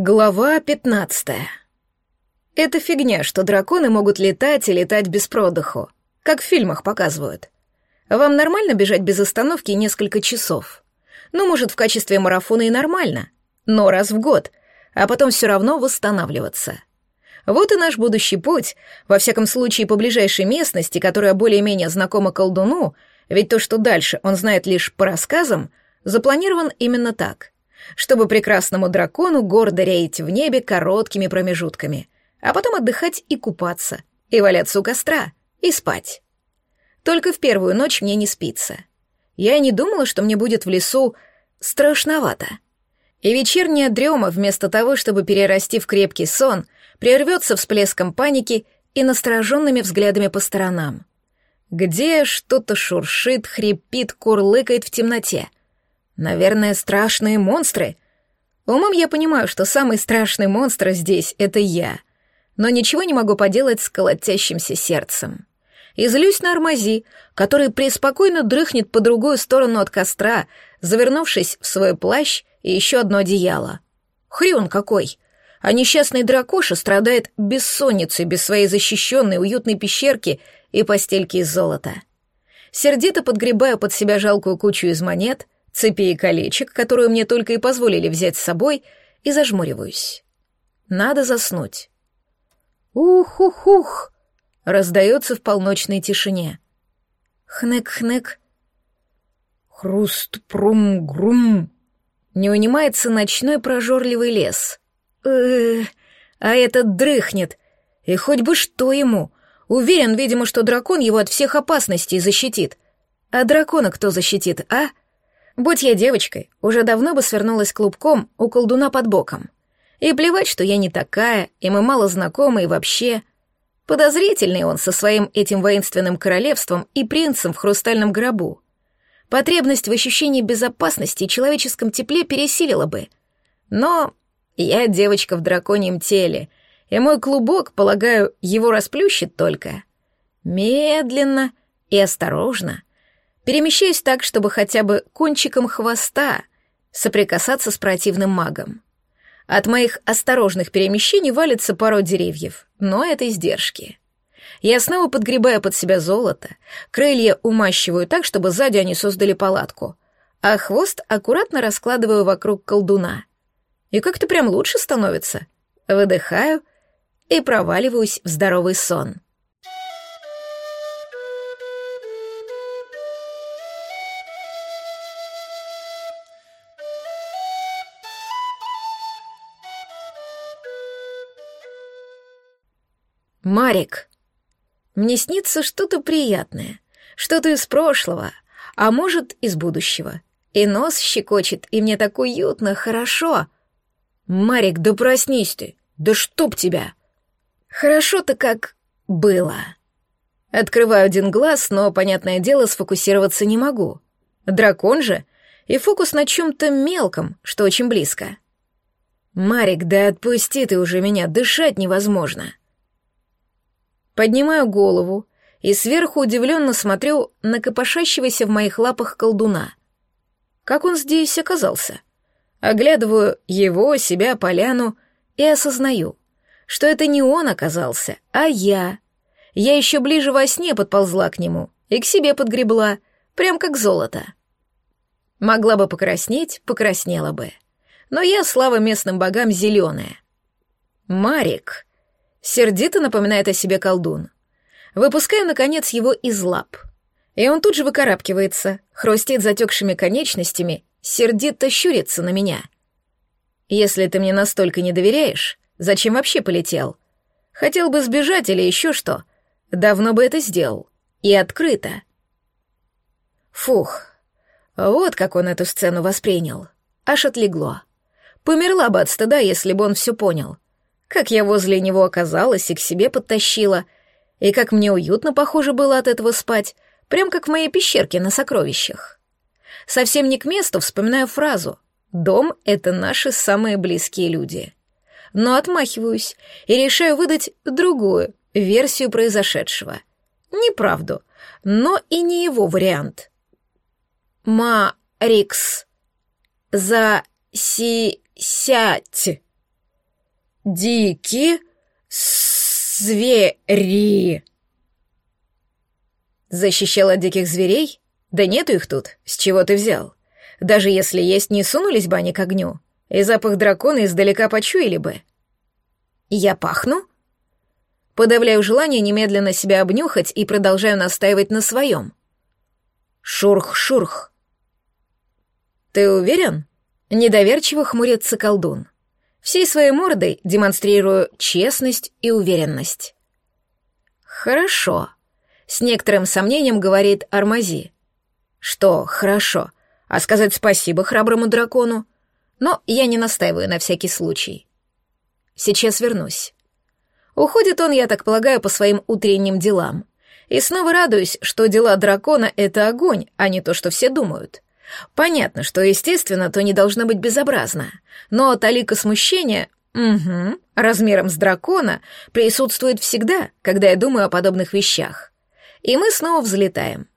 Глава пятнадцатая. Это фигня, что драконы могут летать и летать без продыху, как в фильмах показывают. Вам нормально бежать без остановки несколько часов? Ну, может, в качестве марафона и нормально, но раз в год, а потом все равно восстанавливаться. Вот и наш будущий путь, во всяком случае по ближайшей местности, которая более-менее знакома колдуну, ведь то, что дальше он знает лишь по рассказам, запланирован именно так — чтобы прекрасному дракону гордо реять в небе короткими промежутками, а потом отдыхать и купаться, и валяться у костра, и спать. Только в первую ночь мне не спится. Я и не думала, что мне будет в лесу страшновато. И вечерняя дрема, вместо того, чтобы перерасти в крепкий сон, прервется всплеском паники и настороженными взглядами по сторонам. Где что-то шуршит, хрипит, курлыкает в темноте — Наверное, страшные монстры. Умом я понимаю, что самый страшный монстр здесь — это я. Но ничего не могу поделать с колотящимся сердцем. И злюсь на Армази, который преспокойно дрыхнет по другую сторону от костра, завернувшись в свой плащ и еще одно одеяло. Хрен какой! А несчастный дракоша страдает бессонницей без своей защищенной уютной пещерки и постельки из золота. Сердито подгребаю под себя жалкую кучу из монет — цепи и колечек, которую мне только и позволили взять с собой, и зажмуриваюсь. Надо заснуть. «Ух-ух-ух!» — раздается в полночной тишине. «Хнык-хнык!» «Хруст-прум-грум!» Не унимается ночной прожорливый лес. э а этот дрыхнет. И хоть бы что ему. Уверен, видимо, что дракон его от всех опасностей защитит. А дракона кто защитит, а?» Будь я девочкой, уже давно бы свернулась клубком у колдуна под боком. И плевать, что я не такая, и мы мало знакомы и вообще. Подозрительный он со своим этим воинственным королевством и принцем в хрустальном гробу. Потребность в ощущении безопасности и человеческом тепле пересилила бы. Но я девочка в драконьем теле, и мой клубок, полагаю, его расплющит только. Медленно и осторожно — Перемещаюсь так, чтобы хотя бы кончиком хвоста соприкасаться с противным магом. От моих осторожных перемещений валится пару деревьев, но это издержки. Я снова подгребаю под себя золото, крылья умащиваю так, чтобы сзади они создали палатку, а хвост аккуратно раскладываю вокруг колдуна. И как-то прям лучше становится. Выдыхаю и проваливаюсь в здоровый сон. Марик, мне снится что-то приятное, что-то из прошлого, а может, из будущего. И нос щекочет, и мне так уютно, хорошо. Марик, да проснись ты, да чтоб тебя. Хорошо-то как было. Открываю один глаз, но, понятное дело, сфокусироваться не могу. Дракон же, и фокус на чем-то мелком, что очень близко. Марик, да отпусти ты уже меня, дышать невозможно. Поднимаю голову и сверху удивленно смотрю на копошащегося в моих лапах колдуна. Как он здесь оказался? Оглядываю его, себя, поляну и осознаю, что это не он оказался, а я. Я еще ближе во сне подползла к нему и к себе подгребла, прям как золото. Могла бы покраснеть, покраснела бы. Но я, слава местным богам, зеленая. Марик Сердито напоминает о себе колдун. Выпускаю, наконец, его из лап. И он тут же выкарабкивается, хрустит затекшими конечностями, сердито щурится на меня. Если ты мне настолько не доверяешь, зачем вообще полетел? Хотел бы сбежать или еще что? Давно бы это сделал. И открыто. Фух, вот как он эту сцену воспринял. Аж отлегло. Померла бы от стыда, если бы он все понял — как я возле него оказалась и к себе подтащила, и как мне уютно, похоже, было от этого спать, прям как в моей пещерке на сокровищах. Совсем не к месту вспоминаю фразу «Дом — это наши самые близкие люди». Но отмахиваюсь и решаю выдать другую версию произошедшего. Неправду, но и не его вариант. «Ма-рикс, за-си-сядь». Дикие звери. Защищал от диких зверей? Да нету их тут. С чего ты взял? Даже если есть, не сунулись бы они к огню. И запах дракона издалека почуяли бы. Я пахну? Подавляю желание немедленно себя обнюхать и продолжаю настаивать на своем. Шурх-шурх. Ты уверен? Недоверчиво хмурится колдун. Всей своей мордой демонстрирую честность и уверенность. Хорошо. С некоторым сомнением говорит Армази. Что «хорошо», а сказать спасибо храброму дракону? Но я не настаиваю на всякий случай. Сейчас вернусь. Уходит он, я так полагаю, по своим утренним делам. И снова радуюсь, что дела дракона — это огонь, а не то, что все думают. Понятно, что, естественно, то не должно быть безобразно. Но талика смущения, угу, размером с дракона, присутствует всегда, когда я думаю о подобных вещах. И мы снова взлетаем.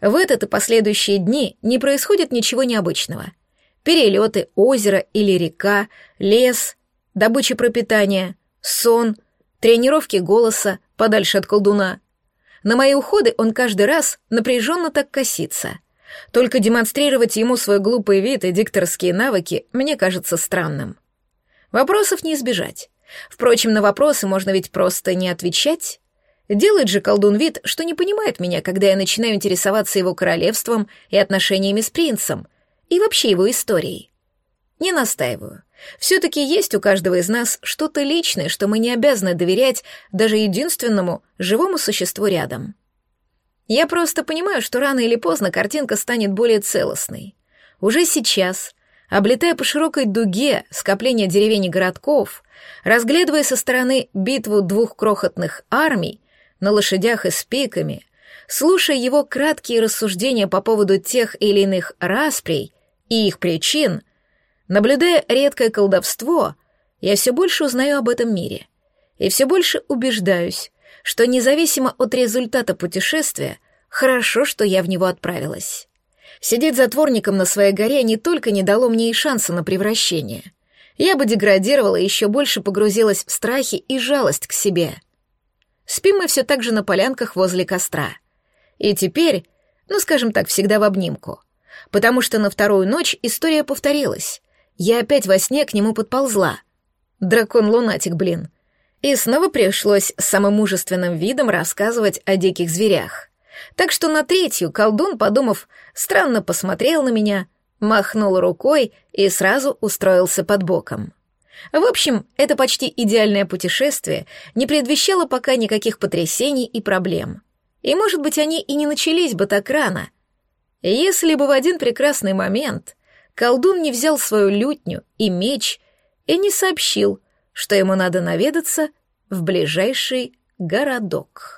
В этот и последующие дни не происходит ничего необычного. Перелеты, озеро или река, лес, добыча пропитания, сон, тренировки голоса подальше от колдуна. На мои уходы он каждый раз напряженно так косится. Только демонстрировать ему свой глупый вид и дикторские навыки мне кажется странным. Вопросов не избежать. Впрочем, на вопросы можно ведь просто не отвечать. Делает же колдун вид, что не понимает меня, когда я начинаю интересоваться его королевством и отношениями с принцем, и вообще его историей. Не настаиваю. Все-таки есть у каждого из нас что-то личное, что мы не обязаны доверять даже единственному живому существу рядом. Я просто понимаю, что рано или поздно картинка станет более целостной. Уже сейчас, облетая по широкой дуге скопление деревень и городков, разглядывая со стороны битву двух крохотных армий, на лошадях и с пиками, слушая его краткие рассуждения по поводу тех или иных расприй и их причин, наблюдая редкое колдовство, я все больше узнаю об этом мире и все больше убеждаюсь, что независимо от результата путешествия, хорошо, что я в него отправилась. Сидеть затворником на своей горе не только не дало мне и шанса на превращение. Я бы деградировала и еще больше погрузилась в страхи и жалость к себе — Спим мы все так же на полянках возле костра. И теперь, ну, скажем так, всегда в обнимку. Потому что на вторую ночь история повторилась. Я опять во сне к нему подползла. Дракон-лунатик, блин. И снова пришлось с самым мужественным видом рассказывать о диких зверях. Так что на третью колдун, подумав, странно посмотрел на меня, махнул рукой и сразу устроился под боком. В общем, это почти идеальное путешествие не предвещало пока никаких потрясений и проблем. И, может быть, они и не начались бы так рано. Если бы в один прекрасный момент колдун не взял свою лютню и меч и не сообщил, что ему надо наведаться в ближайший городок.